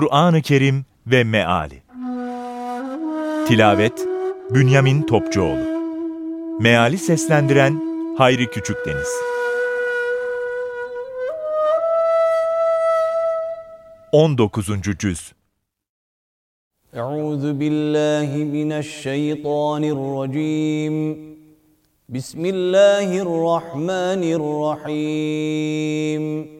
Kur'an-ı Kerim ve Meali. Tilavet Bünyamin Topçuoğlu. Meali seslendiren Hayri Küçükdeniz 19. Cüz. Euzu billahi mineşşeytanirracim Bismillahirrahmanirrahim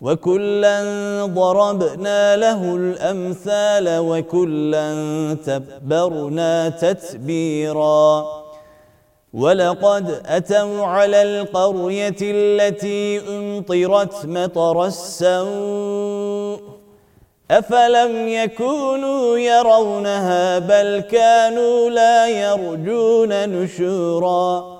وكلا ضربنا له الأمثال وكلا تبرنا تتبيرا. ولقد أتوا على القرية التي أمطرت مطر السوء. أفلم يكونوا يرونها بل كانوا لا يرجون نشورا.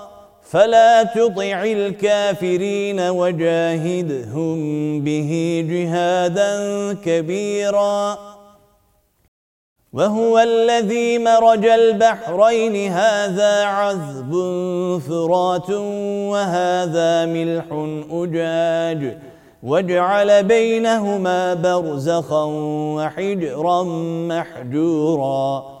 فلا تطع الكافرين وجاهدهم به جهادا كبيرا. وهو الذي مرج البحرين هذا عذب فرات وهذا ملح أجاج. وجعل بينهما برزخا وحجرا محجورا.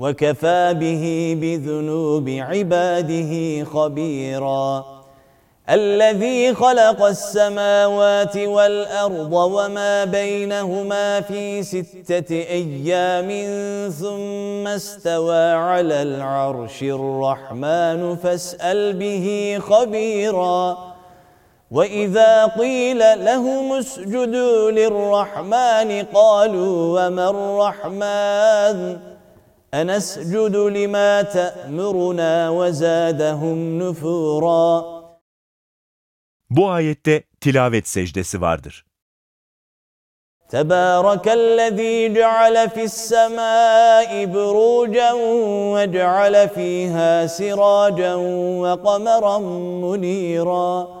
وكفى به بذنوب عباده خبيرا. الذي خلق السماوات والأرض وما بينهما في ستة أيام ثم استوى على العرش الرحمن فاسأل به خبيرا. وإذا قيل لهم اسجدوا للرحمن قالوا وما الرحمن؟ أنسجد لما تأمرنا وزادهم نفورا Bu ayette tilavet secdesi vardır. تبارك الذي جعل في السماء بروجا وجعل فيها سراجا وقمرا منيرا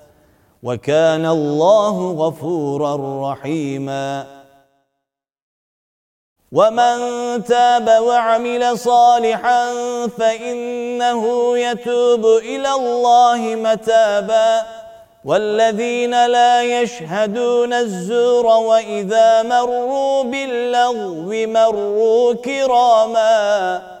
وكان الله غفورا رحيما. ومن تاب وعمل صالحا فإنه يتوب إلى الله متابا. والذين لا يشهدون الزور وإذا مروا باللغو مروا كراما.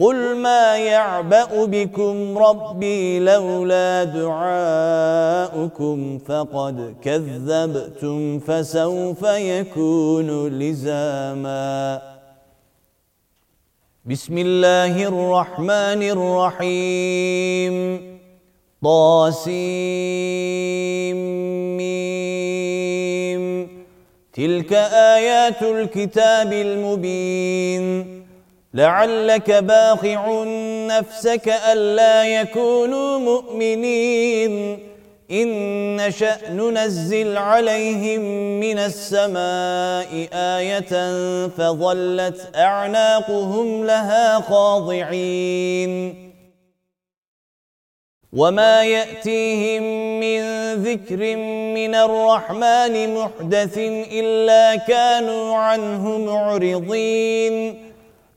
قل ما يعبأ بكم ربي لولا دعاؤكم فقد كذبتم فسوف يكون لزاما بسم الله الرحمن الرحيم طاسيم تلك آيات الكتاب المبين لعلك باخع نفسك ألا يكونوا مؤمنين. إن نشأ ننزل عليهم من السماء آية فظلت أعناقهم لها خاضعين. وما يأتيهم من ذكر من الرحمن محدث إلا كانوا عنه معرضين.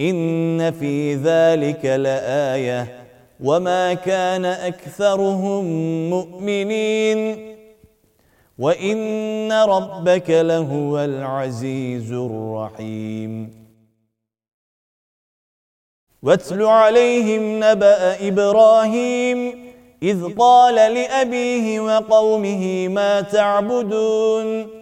إن في ذلك لآية وما كان أكثرهم مؤمنين وإن ربك لهو العزيز الرحيم. واتل عليهم نبأ إبراهيم إذ قال لأبيه وقومه ما تعبدون؟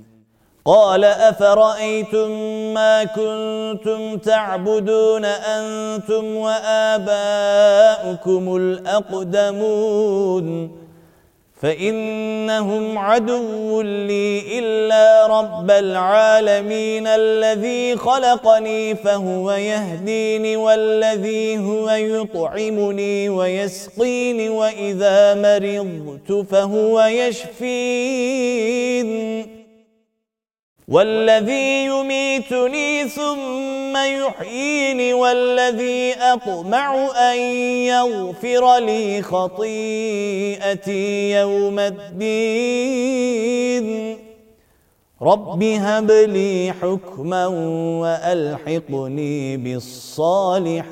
قال أفرأيتم ما كنتم تعبدون أنتم وآباؤكم الأقدمون فإنهم عدو لي إلا رب العالمين الذي خلقني فهو يهديني والذي هو يطعمني ويسقيني وإذا مرضت فهو يشفين والذي يميتني ثم يحييني والذي أطمع أن يغفر لي خطيئتي يوم الدين. رب هب لي حكما وألحقني بالصالحين.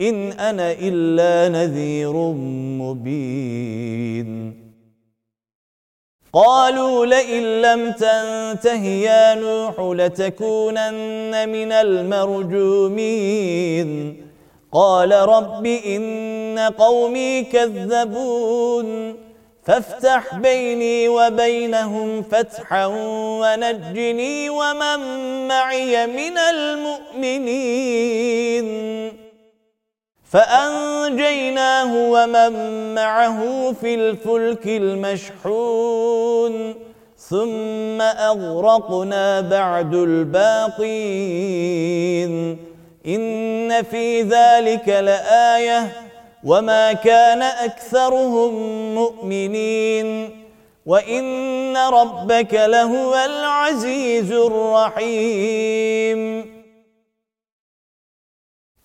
إن أنا إلا نذير مبين. قالوا لئن لم تنته يا نوح لتكونن من المرجومين. قال رب إن قومي كذبون. فافتح بيني وبينهم فتحا ونجني ومن معي من المؤمنين. فأنجيناه ومن معه في الفلك المشحون ثم أغرقنا بعد الباقين. إن في ذلك لآية وما كان أكثرهم مؤمنين. وإن ربك لهو العزيز الرحيم.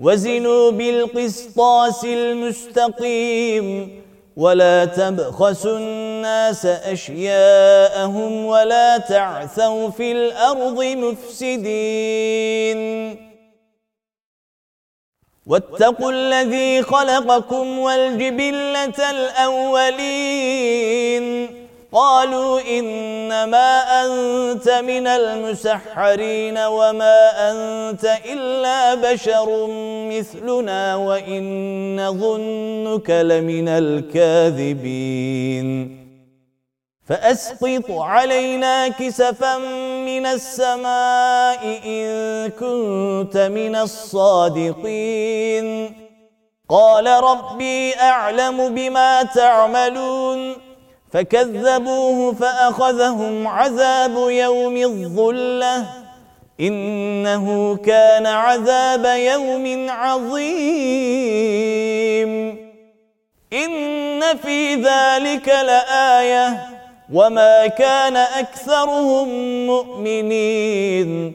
وزنوا بالقسطاس المستقيم ولا تبخسوا الناس أشياءهم ولا تعثوا في الأرض مفسدين. واتقوا الذي خلقكم والجبلة الأولين. قالوا إنما أنت من المسحرين وما أنت إلا بشر مثلنا وإن نظنك لمن الكاذبين. فأسقط علينا كسفا من السماء إن كنت من الصادقين. قال ربي أعلم بما تعملون. فكذبوه فأخذهم عذاب يوم الظلة. إنه كان عذاب يوم عظيم. إن في ذلك لآية. وما كان أكثرهم مؤمنين.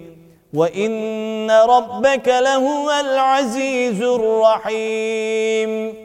وإن ربك لهو العزيز الرحيم.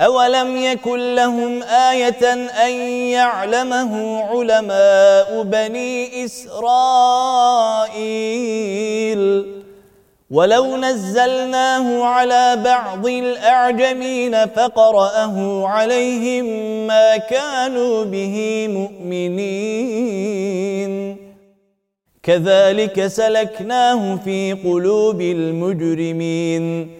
أولم يكن لهم آية أن يعلمه علماء بني إسرائيل ولو نزلناه على بعض الأعجمين فقرأه عليهم ما كانوا به مؤمنين كذلك سلكناه في قلوب المجرمين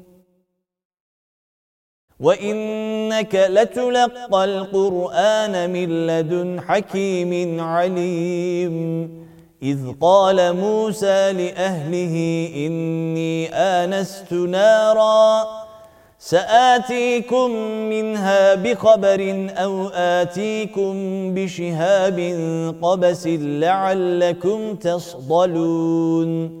وإنك لتلقى القرآن من لدن حكيم عليم. إذ قال موسى لأهله إني آنست نارا سآتيكم منها بخبر أو آتيكم بشهاب قبس لعلكم تصطلون.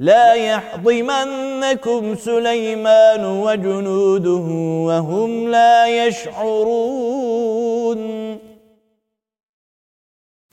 لا يحضمنكم سليمان وجنوده وهم لا يشعرون.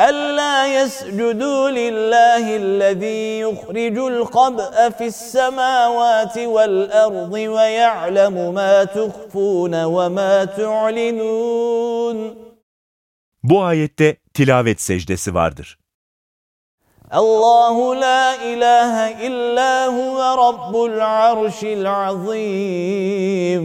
ألا يسجدوا لله الذي يخرج الخبأ في السماوات والأرض ويعلم ما تخفون وما تعلنون Bu ayette tilavet secdesi vardır. الله لا إله إلا هو رب العرش العظيم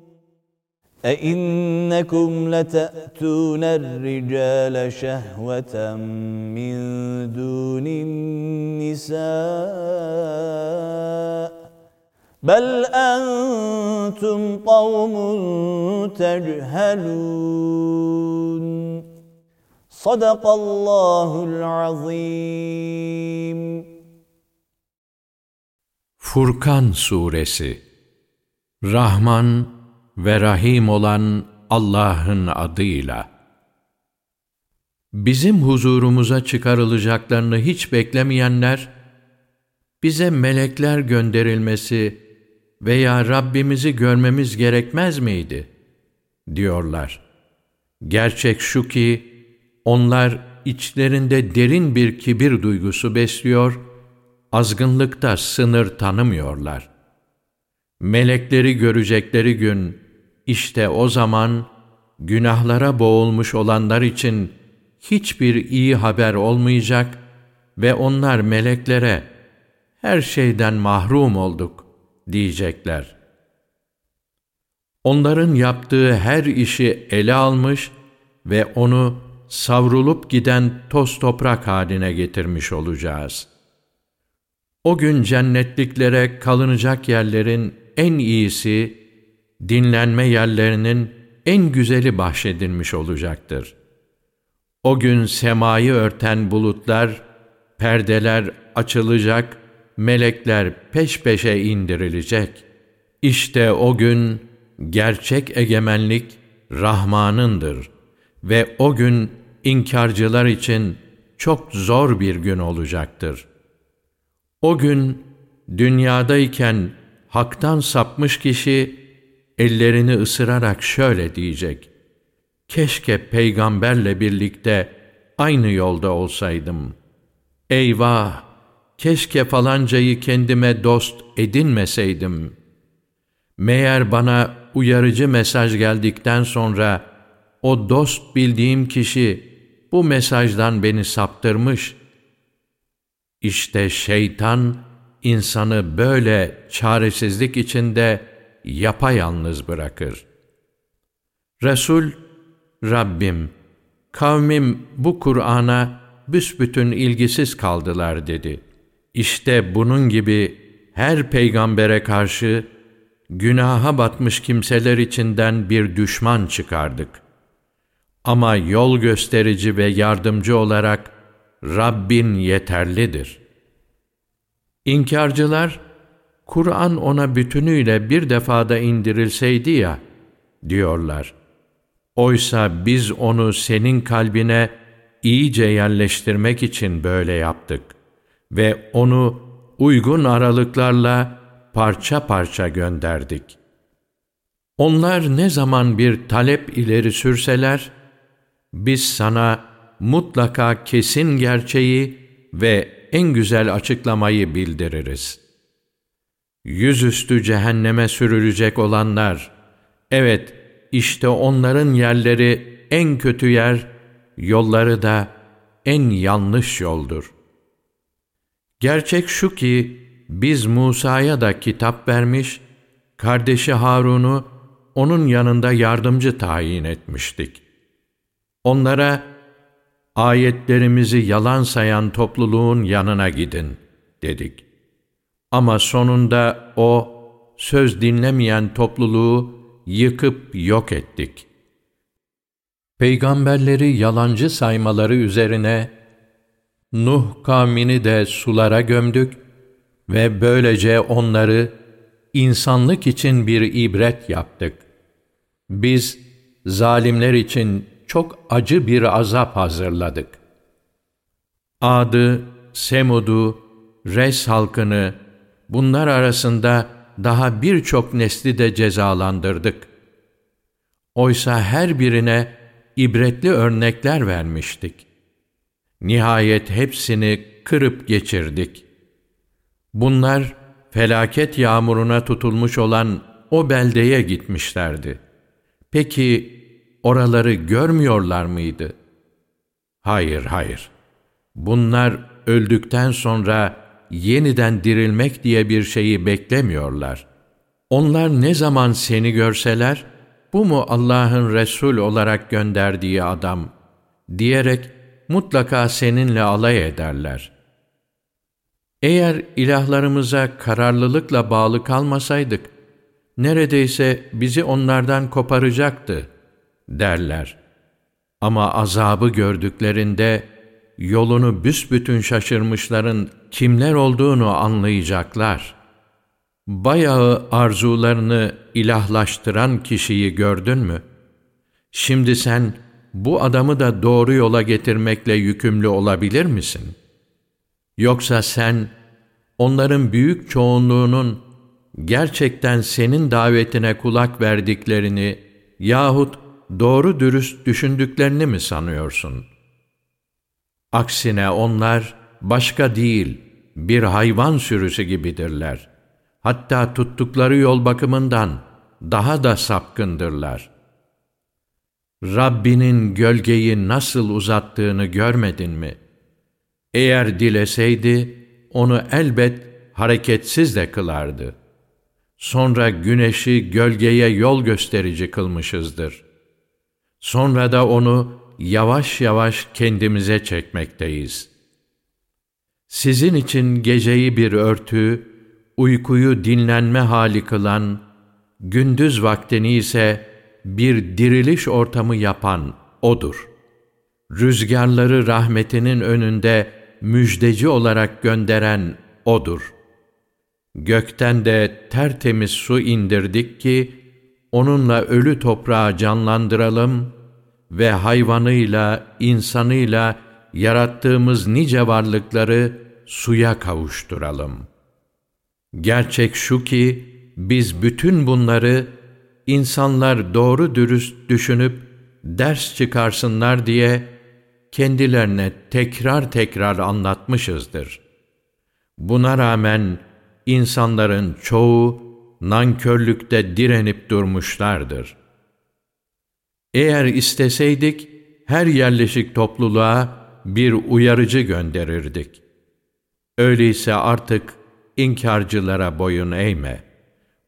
أئنكم لتأتون الرجال شهوة من دون النساء بل أنتم قوم تجهلون. صدق الله العظيم. Furkan Suresi Rahman ve Rahim olan Allah'ın adıyla. Bizim huzurumuza çıkarılacaklarını hiç beklemeyenler, bize melekler gönderilmesi veya Rabbimizi görmemiz gerekmez miydi? diyorlar. Gerçek şu ki, onlar içlerinde derin bir kibir duygusu besliyor, azgınlıkta sınır tanımıyorlar. Melekleri görecekleri gün, işte o zaman günahlara boğulmuş olanlar için hiçbir iyi haber olmayacak ve onlar meleklere her şeyden mahrum olduk diyecekler. Onların yaptığı her işi ele almış ve onu savrulup giden toz toprak haline getirmiş olacağız. O gün cennetliklere kalınacak yerlerin en iyisi, dinlenme yerlerinin en güzeli bahşedilmiş olacaktır. O gün semayı örten bulutlar, perdeler açılacak, melekler peş peşe indirilecek. İşte o gün gerçek egemenlik Rahman'ındır ve o gün inkarcılar için çok zor bir gün olacaktır. O gün dünyadayken haktan sapmış kişi ellerini ısırarak şöyle diyecek. Keşke peygamberle birlikte aynı yolda olsaydım. Eyvah! Keşke falancayı kendime dost edinmeseydim. Meğer bana uyarıcı mesaj geldikten sonra o dost bildiğim kişi bu mesajdan beni saptırmış. İşte şeytan insanı böyle çaresizlik içinde yapayalnız bırakır. Resul, Rabbim, kavmim bu Kur'an'a büsbütün ilgisiz kaldılar dedi. İşte bunun gibi her peygambere karşı günaha batmış kimseler içinden bir düşman çıkardık. Ama yol gösterici ve yardımcı olarak Rabbin yeterlidir. İnkarcılar, Kur'an ona bütünüyle bir defada indirilseydi ya, diyorlar. Oysa biz onu senin kalbine iyice yerleştirmek için böyle yaptık ve onu uygun aralıklarla parça parça gönderdik. Onlar ne zaman bir talep ileri sürseler, biz sana mutlaka kesin gerçeği ve en güzel açıklamayı bildiririz. Yüzüstü cehenneme sürülecek olanlar, evet işte onların yerleri en kötü yer, yolları da en yanlış yoldur. Gerçek şu ki, biz Musa'ya da kitap vermiş, kardeşi Harun'u onun yanında yardımcı tayin etmiştik. Onlara, ayetlerimizi yalan sayan topluluğun yanına gidin, dedik. Ama sonunda o, söz dinlemeyen topluluğu yıkıp yok ettik. Peygamberleri yalancı saymaları üzerine, Nuh kavmini de sulara gömdük ve böylece onları insanlık için bir ibret yaptık. Biz zalimler için çok acı bir azap hazırladık. Ad'ı, Semud'u, Res halkını, bunlar arasında daha birçok nesli de cezalandırdık. Oysa her birine ibretli örnekler vermiştik. Nihayet hepsini kırıp geçirdik. Bunlar felaket yağmuruna tutulmuş olan o beldeye gitmişlerdi. Peki oraları görmüyorlar mıydı? Hayır, hayır. Bunlar öldükten sonra yeniden dirilmek diye bir şeyi beklemiyorlar. Onlar ne zaman seni görseler, bu mu Allah'ın Resul olarak gönderdiği adam diyerek mutlaka seninle alay ederler. Eğer ilahlarımıza kararlılıkla bağlı kalmasaydık, neredeyse bizi onlardan koparacaktı derler. Ama azabı gördüklerinde yolunu büsbütün şaşırmışların kimler olduğunu anlayacaklar. Bayağı arzularını ilahlaştıran kişiyi gördün mü? Şimdi sen bu adamı da doğru yola getirmekle yükümlü olabilir misin? Yoksa sen onların büyük çoğunluğunun gerçekten senin davetine kulak verdiklerini yahut doğru dürüst düşündüklerini mi sanıyorsun? Aksine onlar başka değil, bir hayvan sürüsü gibidirler. Hatta tuttukları yol bakımından daha da sapkındırlar. Rabbinin gölgeyi nasıl uzattığını görmedin mi? Eğer dileseydi, onu elbet hareketsiz de kılardı. Sonra güneşi gölgeye yol gösterici kılmışızdır. Sonra da onu yavaş yavaş kendimize çekmekteyiz. Sizin için geceyi bir örtü, uykuyu dinlenme hali kılan, gündüz vaktini ise bir diriliş ortamı yapan O'dur. Rüzgarları rahmetinin önünde müjdeci olarak gönderen O'dur. Gökten de tertemiz su indirdik ki, onunla ölü toprağı canlandıralım ve hayvanıyla, insanıyla yarattığımız nice varlıkları suya kavuşturalım. Gerçek şu ki, biz bütün bunları insanlar doğru dürüst düşünüp ders çıkarsınlar diye kendilerine tekrar tekrar anlatmışızdır. Buna rağmen insanların çoğu Nankörlükte direnip durmuşlardır. Eğer isteseydik, her yerleşik topluluğa bir uyarıcı gönderirdik. Öyleyse artık inkarcılara boyun eğme.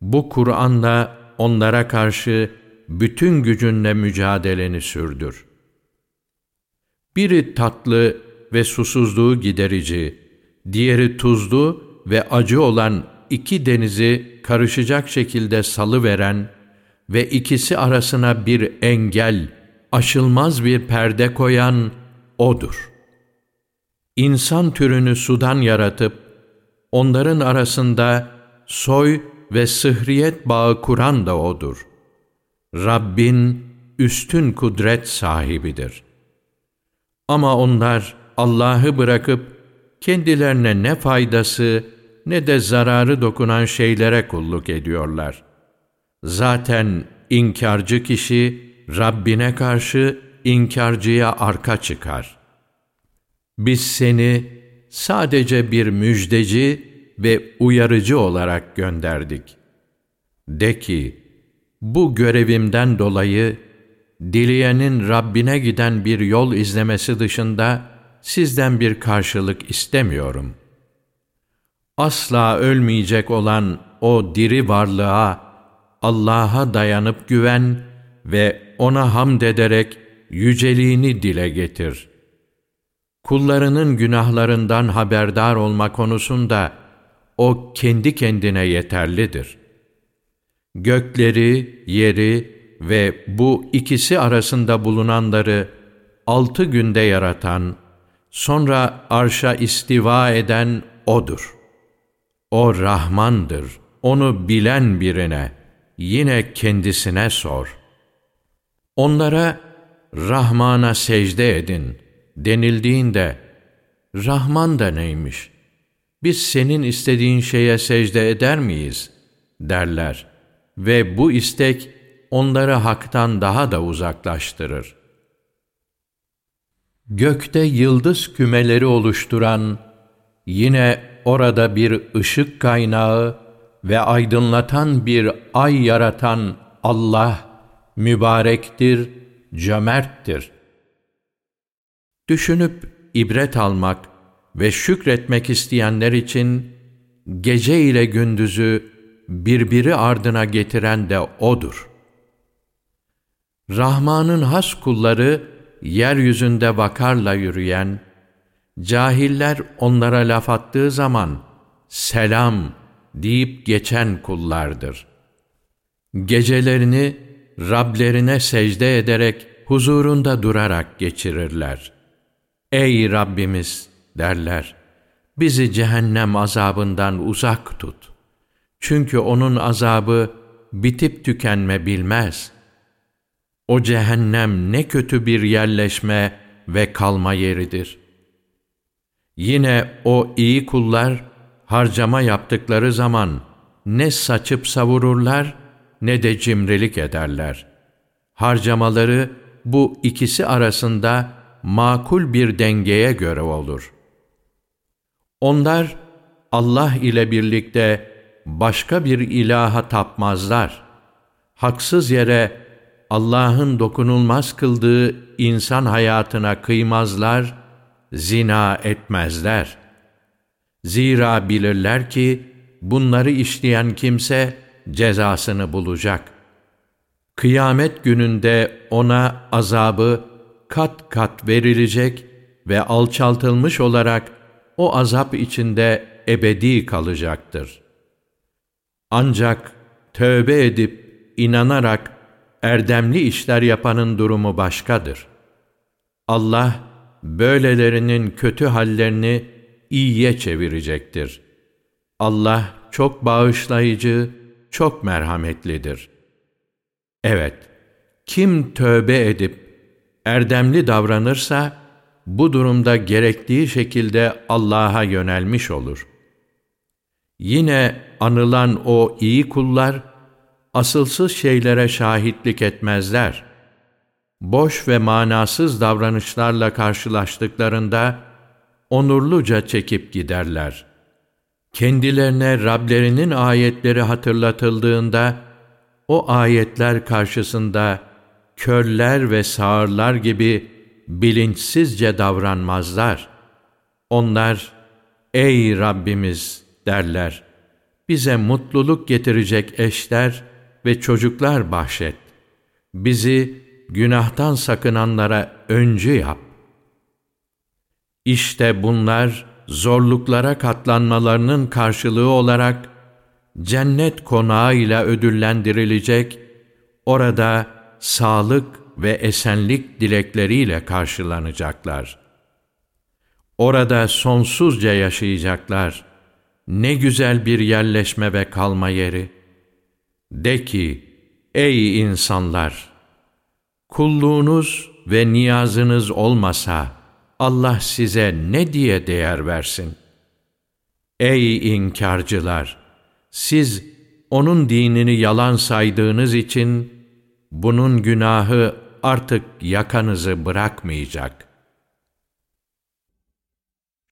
Bu Kur'an'la onlara karşı bütün gücünle mücadeleni sürdür. Biri tatlı ve susuzluğu giderici, diğeri tuzlu ve acı olan iki denizi karışacak şekilde salı veren ve ikisi arasına bir engel, aşılmaz bir perde koyan O'dur. İnsan türünü sudan yaratıp, onların arasında soy ve sıhriyet bağı kuran da O'dur. Rabbin üstün kudret sahibidir. Ama onlar Allah'ı bırakıp kendilerine ne faydası ne de zararı dokunan şeylere kulluk ediyorlar. Zaten inkarcı kişi Rabbine karşı inkarcıya arka çıkar. Biz seni sadece bir müjdeci ve uyarıcı olarak gönderdik. De ki, bu görevimden dolayı dileyenin Rabbine giden bir yol izlemesi dışında sizden bir karşılık istemiyorum. Asla ölmeyecek olan o diri varlığa, Allah'a dayanıp güven ve O'na hamd ederek yüceliğini dile getir. Kullarının günahlarından haberdar olma konusunda O kendi kendine yeterlidir. Gökleri, yeri ve bu ikisi arasında bulunanları altı günde yaratan, sonra arşa istiva eden O'dur. O Rahmandır. Onu bilen birine, yine kendisine sor. Onlara Rahman'a secde edin denildiğinde, Rahman da neymiş? Biz senin istediğin şeye secde eder miyiz? derler. Ve bu istek onları haktan daha da uzaklaştırır. Gökte yıldız kümeleri oluşturan, yine orada bir ışık kaynağı ve aydınlatan bir ay yaratan Allah mübarektir, cömerttir. Düşünüp ibret almak ve şükretmek isteyenler için gece ile gündüzü birbiri ardına getiren de O'dur. Rahman'ın has kulları yeryüzünde vakarla yürüyen, cahiller onlara laf attığı zaman selam deyip geçen kullardır. Gecelerini Rablerine secde ederek huzurunda durarak geçirirler. Ey Rabbimiz derler, bizi cehennem azabından uzak tut. Çünkü onun azabı bitip tükenme bilmez. O cehennem ne kötü bir yerleşme ve kalma yeridir. Yine o iyi kullar harcama yaptıkları zaman ne saçıp savururlar ne de cimrilik ederler. Harcamaları bu ikisi arasında makul bir dengeye göre olur. Onlar Allah ile birlikte başka bir ilaha tapmazlar. Haksız yere Allah'ın dokunulmaz kıldığı insan hayatına kıymazlar, zina etmezler. Zira bilirler ki bunları işleyen kimse cezasını bulacak. Kıyamet gününde ona azabı kat kat verilecek ve alçaltılmış olarak o azap içinde ebedi kalacaktır. Ancak tövbe edip inanarak erdemli işler yapanın durumu başkadır. Allah böylelerinin kötü hallerini iyiye çevirecektir. Allah çok bağışlayıcı, çok merhametlidir. Evet, kim tövbe edip erdemli davranırsa, bu durumda gerektiği şekilde Allah'a yönelmiş olur. Yine anılan o iyi kullar, asılsız şeylere şahitlik etmezler. Boş ve manasız davranışlarla karşılaştıklarında, onurluca çekip giderler.'' kendilerine Rablerinin ayetleri hatırlatıldığında, o ayetler karşısında körler ve sağırlar gibi bilinçsizce davranmazlar. Onlar, ey Rabbimiz derler, bize mutluluk getirecek eşler ve çocuklar bahşet. Bizi günahtan sakınanlara öncü yap. İşte bunlar zorluklara katlanmalarının karşılığı olarak cennet konağı ile ödüllendirilecek, orada sağlık ve esenlik dilekleriyle karşılanacaklar. Orada sonsuzca yaşayacaklar. Ne güzel bir yerleşme ve kalma yeri. De ki, ey insanlar! Kulluğunuz ve niyazınız olmasa, Allah size ne diye değer versin? Ey inkarcılar! Siz onun dinini yalan saydığınız için bunun günahı artık yakanızı bırakmayacak.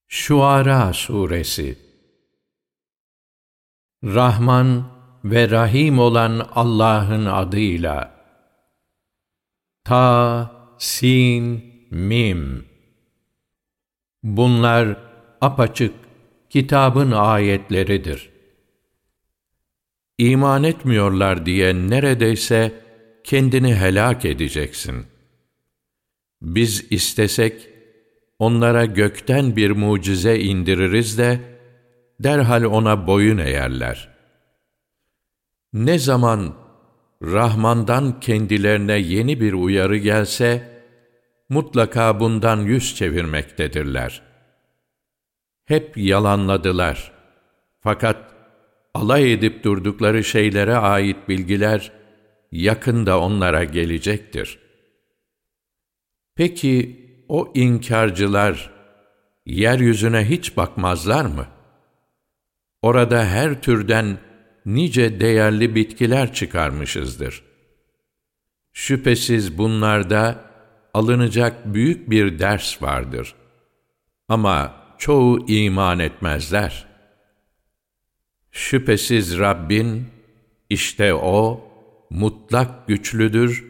Şuara Suresi Rahman ve Rahim olan Allah'ın adıyla Ta, Sin, Mim Bunlar apaçık kitabın ayetleridir. İman etmiyorlar diye neredeyse kendini helak edeceksin. Biz istesek, onlara gökten bir mucize indiririz de, derhal ona boyun eğerler. Ne zaman Rahman'dan kendilerine yeni bir uyarı gelse, mutlaka bundan yüz çevirmektedirler. Hep yalanladılar. Fakat alay edip durdukları şeylere ait bilgiler yakında onlara gelecektir. Peki o inkarcılar yeryüzüne hiç bakmazlar mı? Orada her türden nice değerli bitkiler çıkarmışızdır. Şüphesiz bunlarda alınacak büyük bir ders vardır. Ama çoğu iman etmezler.'' Şüphesiz Rabbin, işte O, mutlak güçlüdür,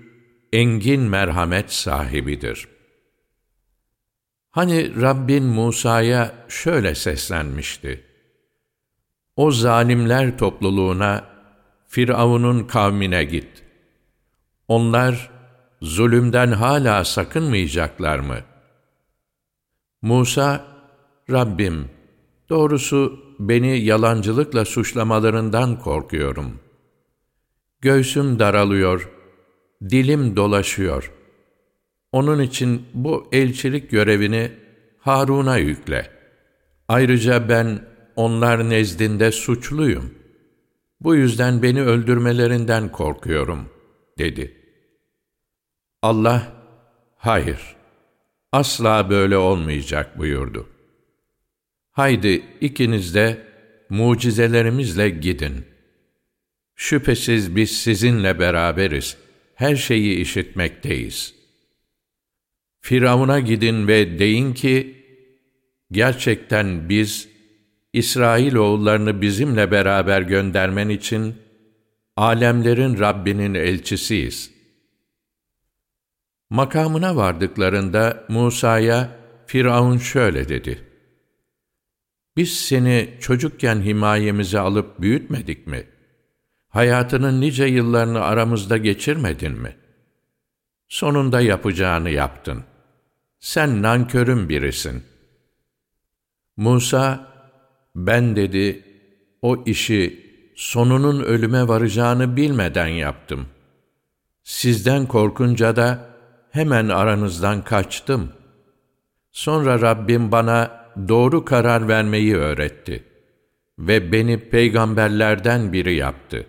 engin merhamet sahibidir. Hani Rabbin Musa'ya şöyle seslenmişti. O zalimler topluluğuna, Firavun'un kavmine git. Onlar, zulümden hala sakınmayacaklar mı? Musa, Rabbim, doğrusu beni yalancılıkla suçlamalarından korkuyorum. Göğsüm daralıyor, dilim dolaşıyor. Onun için bu elçilik görevini Harun'a yükle. Ayrıca ben onlar nezdinde suçluyum. Bu yüzden beni öldürmelerinden korkuyorum, dedi. Allah, hayır, asla böyle olmayacak buyurdu. Haydi ikiniz de mucizelerimizle gidin. Şüphesiz biz sizinle beraberiz. Her şeyi işitmekteyiz. Firavun'a gidin ve deyin ki, gerçekten biz, İsrail oğullarını bizimle beraber göndermen için, alemlerin Rabbinin elçisiyiz. Makamına vardıklarında Musa'ya Firavun şöyle dedi. Biz seni çocukken himayemize alıp büyütmedik mi? Hayatının nice yıllarını aramızda geçirmedin mi? Sonunda yapacağını yaptın. Sen nankörün birisin. Musa, ben dedi, o işi sonunun ölüme varacağını bilmeden yaptım. Sizden korkunca da hemen aranızdan kaçtım. Sonra Rabbim bana, doğru karar vermeyi öğretti ve beni peygamberlerden biri yaptı.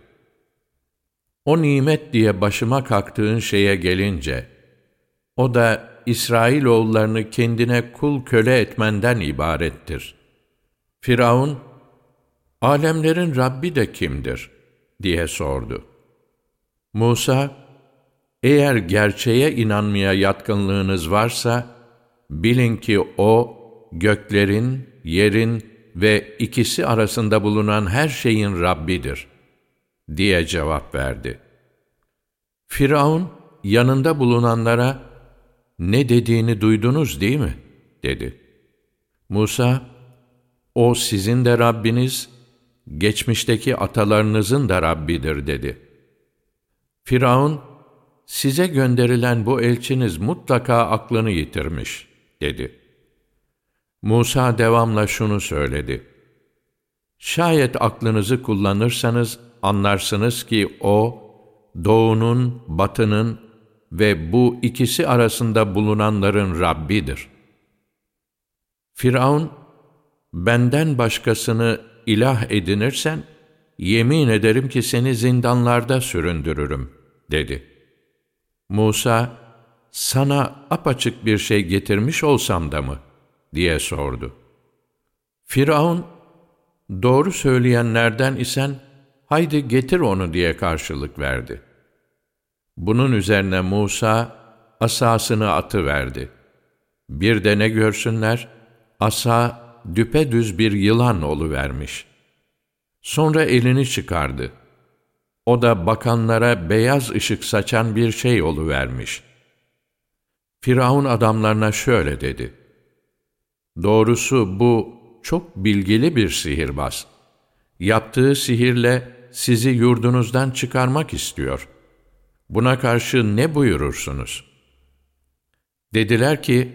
O nimet diye başıma kalktığın şeye gelince, o da İsrail oğullarını kendine kul köle etmenden ibarettir. Firavun, alemlerin Rabbi de kimdir? diye sordu. Musa, eğer gerçeğe inanmaya yatkınlığınız varsa, bilin ki O, göklerin, yerin ve ikisi arasında bulunan her şeyin Rabbidir, diye cevap verdi. Firavun, yanında bulunanlara, ne dediğini duydunuz değil mi? dedi. Musa, o sizin de Rabbiniz, geçmişteki atalarınızın da Rabbidir dedi. Firavun, size gönderilen bu elçiniz mutlaka aklını yitirmiş, dedi. Musa devamla şunu söyledi. Şayet aklınızı kullanırsanız anlarsınız ki o, doğunun, batının ve bu ikisi arasında bulunanların Rabbidir. Firavun, benden başkasını ilah edinirsen, yemin ederim ki seni zindanlarda süründürürüm, dedi. Musa, sana apaçık bir şey getirmiş olsam da mı? diye sordu. Firavun, doğru söyleyenlerden isen, haydi getir onu diye karşılık verdi. Bunun üzerine Musa, asasını atı verdi. Bir de ne görsünler, asa düpedüz bir yılan vermiş. Sonra elini çıkardı. O da bakanlara beyaz ışık saçan bir şey vermiş. Firavun adamlarına şöyle dedi. Doğrusu bu çok bilgili bir sihirbaz. Yaptığı sihirle sizi yurdunuzdan çıkarmak istiyor. Buna karşı ne buyurursunuz? Dediler ki,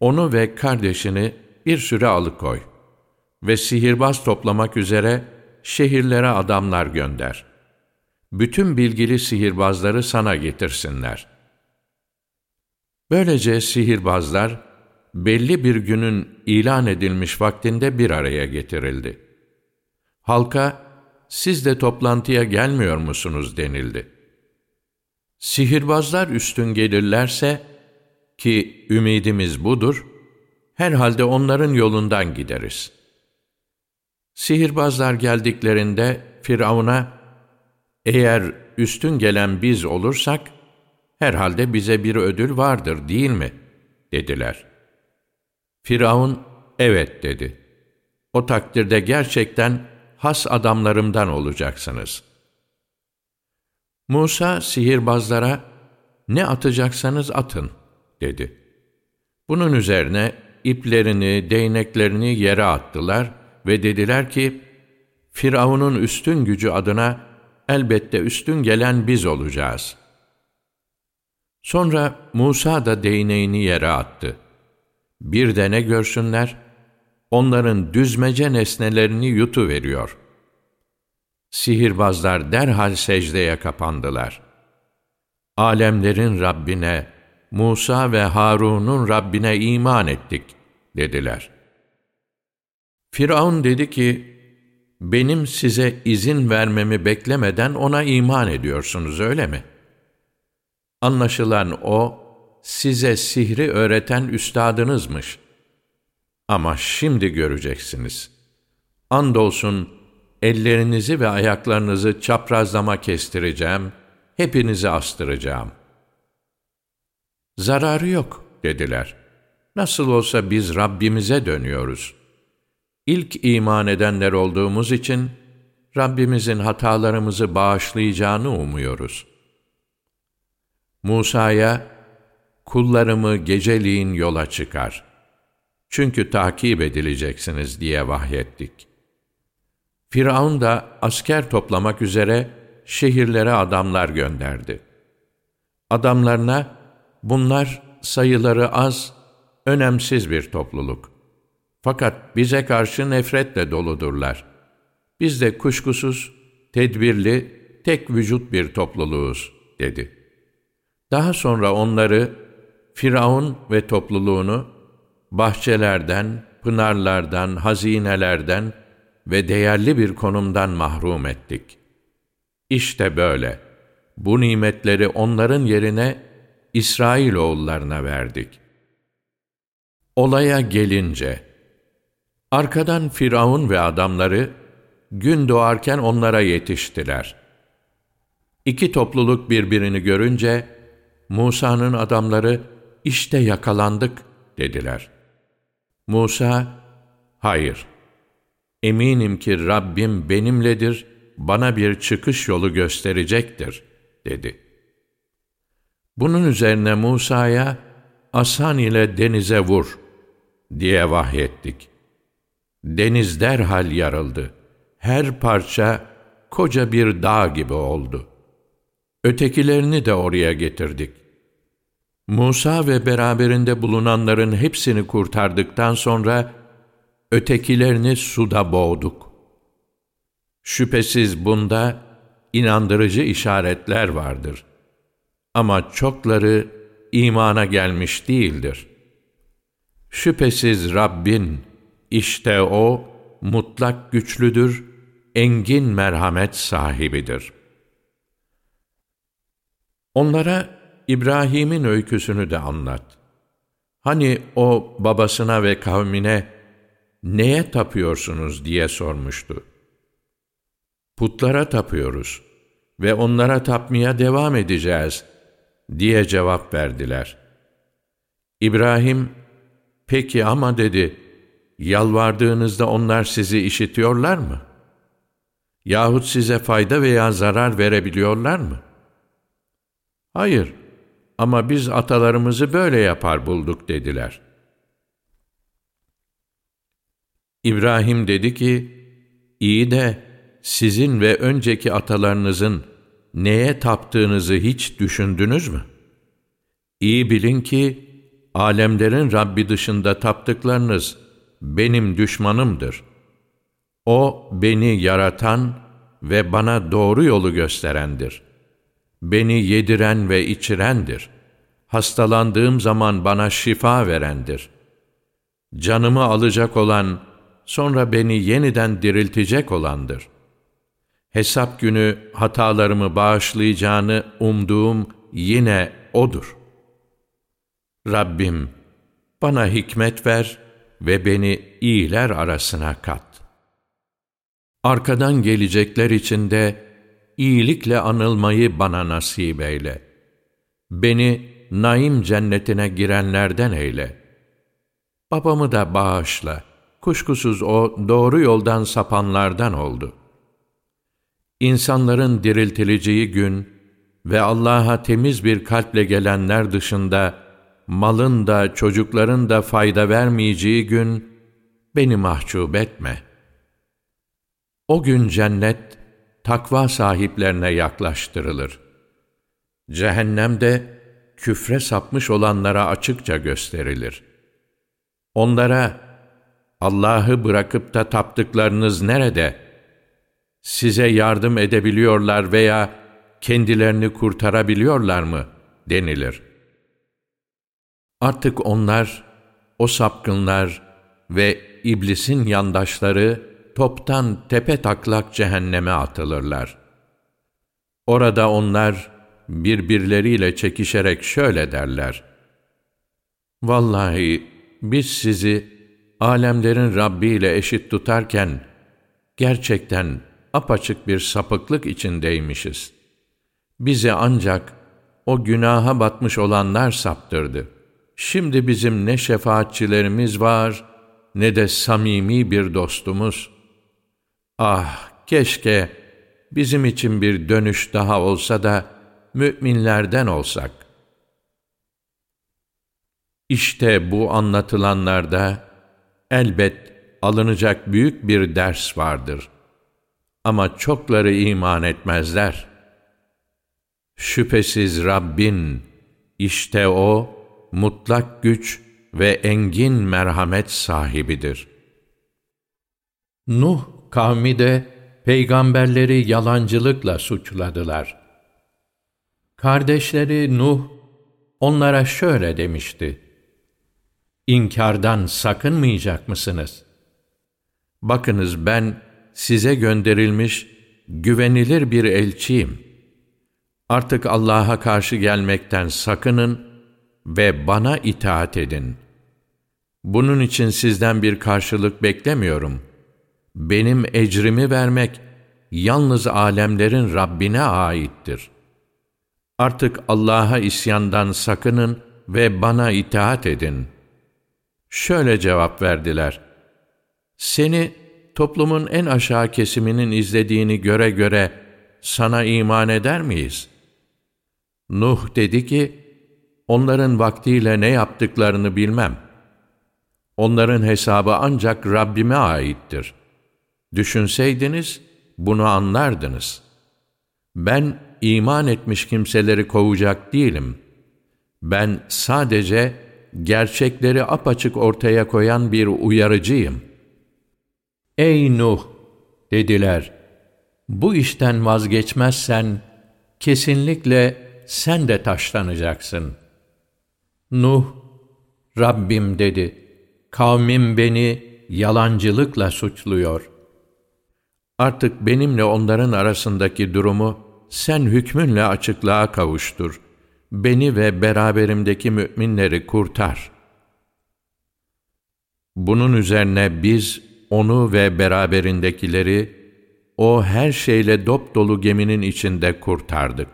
onu ve kardeşini bir süre alıkoy ve sihirbaz toplamak üzere şehirlere adamlar gönder. Bütün bilgili sihirbazları sana getirsinler. Böylece sihirbazlar belli bir günün ilan edilmiş vaktinde bir araya getirildi. Halka, siz de toplantıya gelmiyor musunuz denildi. Sihirbazlar üstün gelirlerse, ki ümidimiz budur, herhalde onların yolundan gideriz. Sihirbazlar geldiklerinde Firavun'a, eğer üstün gelen biz olursak, herhalde bize bir ödül vardır değil mi? dediler. Firavun, evet dedi. O takdirde gerçekten has adamlarımdan olacaksınız. Musa sihirbazlara, ne atacaksanız atın, dedi. Bunun üzerine iplerini, değneklerini yere attılar ve dediler ki, Firavun'un üstün gücü adına elbette üstün gelen biz olacağız. Sonra Musa da değneğini yere attı. Bir de ne görsünler? Onların düzmece nesnelerini yutu veriyor. Sihirbazlar derhal secdeye kapandılar. Alemlerin Rabbine, Musa ve Harun'un Rabbine iman ettik dediler. Firavun dedi ki, benim size izin vermemi beklemeden ona iman ediyorsunuz öyle mi? Anlaşılan o, size sihri öğreten üstadınızmış. Ama şimdi göreceksiniz. Andolsun ellerinizi ve ayaklarınızı çaprazlama kestireceğim, hepinizi astıracağım. Zararı yok dediler. Nasıl olsa biz Rabbimize dönüyoruz. İlk iman edenler olduğumuz için Rabbimizin hatalarımızı bağışlayacağını umuyoruz. Musa'ya, kullarımı geceliğin yola çıkar. Çünkü takip edileceksiniz diye vahyettik. Firavun da asker toplamak üzere şehirlere adamlar gönderdi. Adamlarına, Bunlar sayıları az, önemsiz bir topluluk. Fakat bize karşı nefretle doludurlar. Biz de kuşkusuz, tedbirli, tek vücut bir topluluğuz, dedi. Daha sonra onları, Firavun ve topluluğunu, bahçelerden, pınarlardan, hazinelerden ve değerli bir konumdan mahrum ettik. İşte böyle. Bu nimetleri onların yerine İsrailoğullarına verdik. Olaya gelince, arkadan Firavun ve adamları gün doğarken onlara yetiştiler. İki topluluk birbirini görünce, Musa'nın adamları, işte yakalandık dediler. Musa, hayır, eminim ki Rabbim benimledir, bana bir çıkış yolu gösterecektir, dedi.'' Bunun üzerine Musa'ya, asan ile denize vur diye vahyettik. Deniz derhal yarıldı. Her parça koca bir dağ gibi oldu. Ötekilerini de oraya getirdik. Musa ve beraberinde bulunanların hepsini kurtardıktan sonra ötekilerini suda boğduk. Şüphesiz bunda inandırıcı işaretler vardır. Ama çokları imana gelmiş değildir. Şüphesiz Rabbin, işte O, mutlak güçlüdür, engin merhamet sahibidir. Onlara İbrahim'in öyküsünü de anlat. Hani o babasına ve kavmine neye tapıyorsunuz diye sormuştu. Putlara tapıyoruz ve onlara tapmaya devam edeceğiz diye cevap verdiler. İbrahim, peki ama dedi, yalvardığınızda onlar sizi işitiyorlar mı? Yahut size fayda veya zarar verebiliyorlar mı? Hayır, ama biz atalarımızı böyle yapar bulduk dediler. İbrahim dedi ki, iyi de sizin ve önceki atalarınızın neye taptığınızı hiç düşündünüz mü? İyi bilin ki, alemlerin Rabbi dışında taptıklarınız benim düşmanımdır. O, beni yaratan ve bana doğru yolu gösterendir.'' beni yediren ve içirendir. Hastalandığım zaman bana şifa verendir. Canımı alacak olan, sonra beni yeniden diriltecek olandır. Hesap günü hatalarımı bağışlayacağını umduğum yine O'dur. Rabbim, bana hikmet ver ve beni iyiler arasına kat. Arkadan gelecekler için de, iyilikle anılmayı bana nasip eyle. Beni naim cennetine girenlerden eyle. Babamı da bağışla. Kuşkusuz o doğru yoldan sapanlardan oldu. İnsanların diriltileceği gün ve Allah'a temiz bir kalple gelenler dışında malın da çocukların da fayda vermeyeceği gün beni mahcup etme. O gün cennet takva sahiplerine yaklaştırılır. Cehennem de küfre sapmış olanlara açıkça gösterilir. Onlara, Allah'ı bırakıp da taptıklarınız nerede? Size yardım edebiliyorlar veya kendilerini kurtarabiliyorlar mı? denilir. Artık onlar, o sapkınlar ve iblisin yandaşları, toptan tepe taklak cehenneme atılırlar. Orada onlar birbirleriyle çekişerek şöyle derler. Vallahi biz sizi alemlerin Rabbi ile eşit tutarken gerçekten apaçık bir sapıklık içindeymişiz. Bizi ancak o günaha batmış olanlar saptırdı. Şimdi bizim ne şefaatçilerimiz var ne de samimi bir dostumuz.'' Ah keşke bizim için bir dönüş daha olsa da müminlerden olsak. İşte bu anlatılanlarda elbet alınacak büyük bir ders vardır. Ama çokları iman etmezler. Şüphesiz Rabbin, işte O, mutlak güç ve engin merhamet sahibidir. Nuh kavmi de peygamberleri yalancılıkla suçladılar. Kardeşleri Nuh onlara şöyle demişti. İnkardan sakınmayacak mısınız? Bakınız ben size gönderilmiş güvenilir bir elçiyim. Artık Allah'a karşı gelmekten sakının ve bana itaat edin. Bunun için sizden bir karşılık beklemiyorum.'' benim ecrimi vermek yalnız alemlerin Rabbine aittir. Artık Allah'a isyandan sakının ve bana itaat edin. Şöyle cevap verdiler. Seni toplumun en aşağı kesiminin izlediğini göre göre sana iman eder miyiz? Nuh dedi ki, onların vaktiyle ne yaptıklarını bilmem. Onların hesabı ancak Rabbime aittir. Düşünseydiniz, bunu anlardınız. Ben iman etmiş kimseleri kovacak değilim. Ben sadece gerçekleri apaçık ortaya koyan bir uyarıcıyım. Ey Nuh! dediler. Bu işten vazgeçmezsen, kesinlikle sen de taşlanacaksın. Nuh, Rabbim dedi, kavmim beni yalancılıkla suçluyor. Artık benimle onların arasındaki durumu sen hükmünle açıklığa kavuştur. Beni ve beraberimdeki müminleri kurtar. Bunun üzerine biz onu ve beraberindekileri o her şeyle dop dolu geminin içinde kurtardık.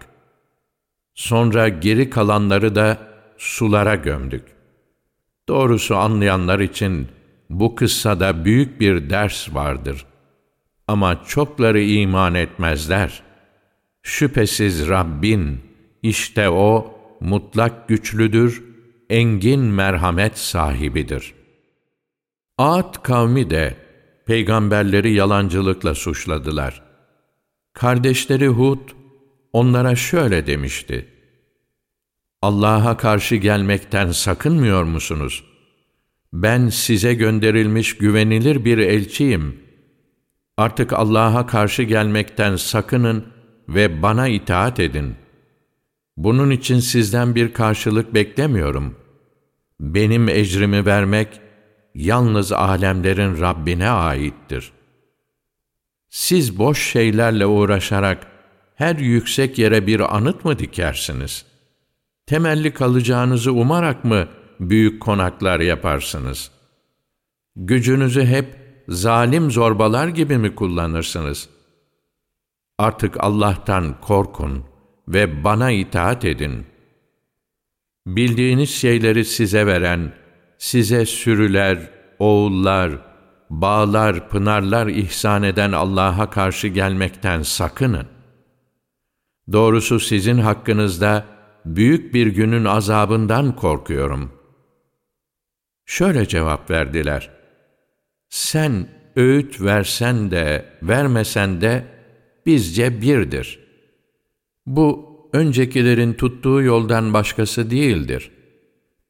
Sonra geri kalanları da sulara gömdük. Doğrusu anlayanlar için bu kıssada büyük bir ders vardır. Ama çokları iman etmezler. Şüphesiz Rabbin, işte O, mutlak güçlüdür, engin merhamet sahibidir. Ad kavmi de peygamberleri yalancılıkla suçladılar. Kardeşleri Hud, onlara şöyle demişti. Allah'a karşı gelmekten sakınmıyor musunuz? Ben size gönderilmiş güvenilir bir elçiyim. Artık Allah'a karşı gelmekten sakının ve bana itaat edin. Bunun için sizden bir karşılık beklemiyorum. Benim ecrimi vermek, yalnız alemlerin Rabbine aittir. Siz boş şeylerle uğraşarak, her yüksek yere bir anıt mı dikersiniz? Temelli kalacağınızı umarak mı büyük konaklar yaparsınız? Gücünüzü hep zalim zorbalar gibi mi kullanırsınız? Artık Allah'tan korkun ve bana itaat edin. Bildiğiniz şeyleri size veren, size sürüler, oğullar, bağlar, pınarlar ihsan eden Allah'a karşı gelmekten sakının. Doğrusu sizin hakkınızda büyük bir günün azabından korkuyorum. Şöyle cevap verdiler. Sen öğüt versen de vermesen de bizce birdir. Bu öncekilerin tuttuğu yoldan başkası değildir.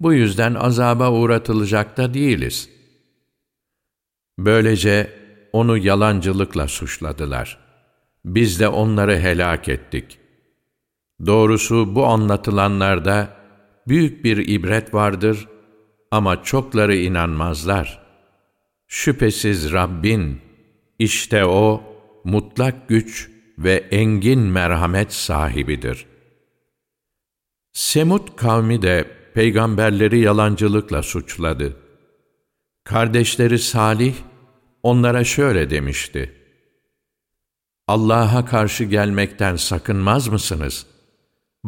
Bu yüzden azaba uğratılacak da değiliz. Böylece onu yalancılıkla suçladılar. Biz de onları helak ettik.'' Doğrusu bu anlatılanlarda büyük bir ibret vardır ama çokları inanmazlar. Şüphesiz Rabbin, işte O, mutlak güç ve engin merhamet sahibidir. Semud kavmi de peygamberleri yalancılıkla suçladı. Kardeşleri Salih, onlara şöyle demişti. Allah'a karşı gelmekten sakınmaz mısınız?''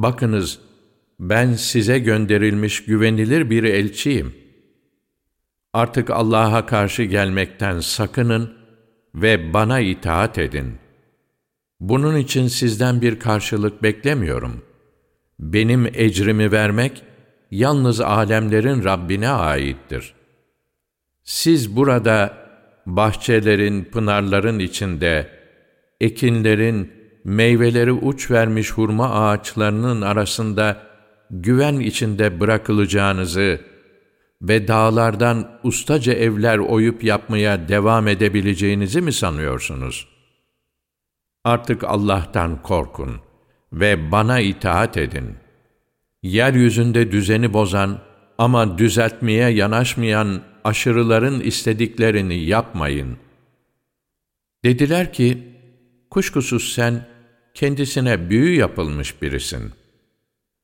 Bakınız, ben size gönderilmiş güvenilir bir elçiyim. Artık Allah'a karşı gelmekten sakının ve bana itaat edin. Bunun için sizden bir karşılık beklemiyorum. Benim ecrimi vermek, yalnız alemlerin Rabbine aittir. Siz burada bahçelerin, pınarların içinde, ekinlerin, meyveleri uç vermiş hurma ağaçlarının arasında güven içinde bırakılacağınızı ve dağlardan ustaca evler oyup yapmaya devam edebileceğinizi mi sanıyorsunuz? Artık Allah'tan korkun ve bana itaat edin. Yeryüzünde düzeni bozan ama düzeltmeye yanaşmayan aşırıların istediklerini yapmayın. Dediler ki, kuşkusuz sen, kendisine büyü yapılmış birisin.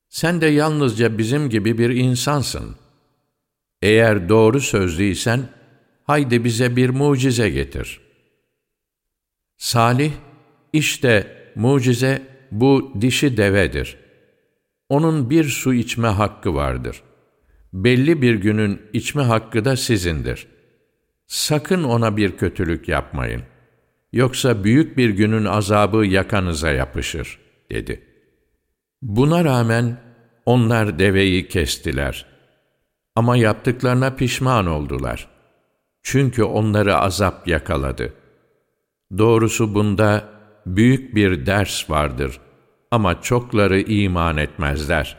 Sen de yalnızca bizim gibi bir insansın. Eğer doğru sözlüysen, haydi bize bir mucize getir. Salih, işte mucize bu dişi devedir. Onun bir su içme hakkı vardır. Belli bir günün içme hakkı da sizindir. Sakın ona bir kötülük yapmayın. Yoksa büyük bir günün azabı yakanıza yapışır, dedi. Buna rağmen onlar deveyi kestiler. Ama yaptıklarına pişman oldular. Çünkü onları azap yakaladı. Doğrusu bunda büyük bir ders vardır ama çokları iman etmezler.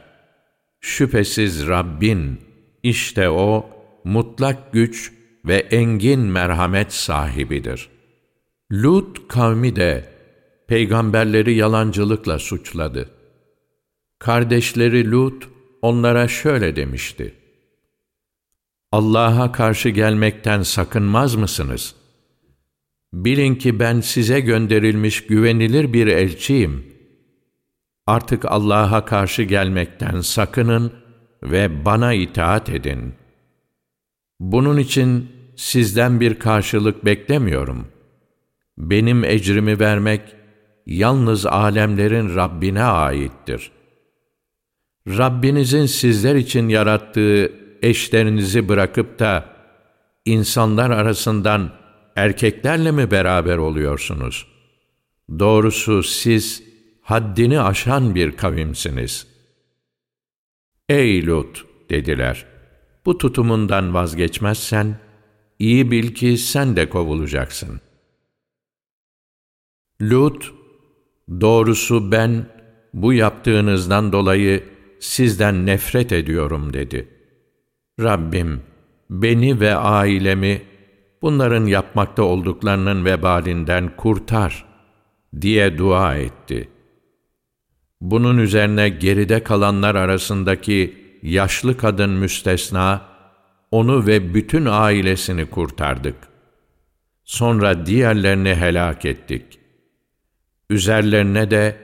Şüphesiz Rabbin, işte O, mutlak güç ve engin merhamet sahibidir. Lut kavmi de peygamberleri yalancılıkla suçladı. Kardeşleri Lut onlara şöyle demişti. Allah'a karşı gelmekten sakınmaz mısınız? Bilin ki ben size gönderilmiş güvenilir bir elçiyim. Artık Allah'a karşı gelmekten sakının ve bana itaat edin. Bunun için sizden bir karşılık beklemiyorum. Benim ecrimi vermek yalnız alemlerin Rabbine aittir. Rabbinizin sizler için yarattığı eşlerinizi bırakıp da insanlar arasından erkeklerle mi beraber oluyorsunuz? Doğrusu siz haddini aşan bir kavimsiniz. Ey Lut! dediler. Bu tutumundan vazgeçmezsen, iyi bil ki sen de kovulacaksın. Lut, doğrusu ben bu yaptığınızdan dolayı sizden nefret ediyorum dedi. Rabbim, beni ve ailemi bunların yapmakta olduklarının vebalinden kurtar diye dua etti. Bunun üzerine geride kalanlar arasındaki yaşlı kadın müstesna, onu ve bütün ailesini kurtardık. Sonra diğerlerini helak ettik. Üzerlerine de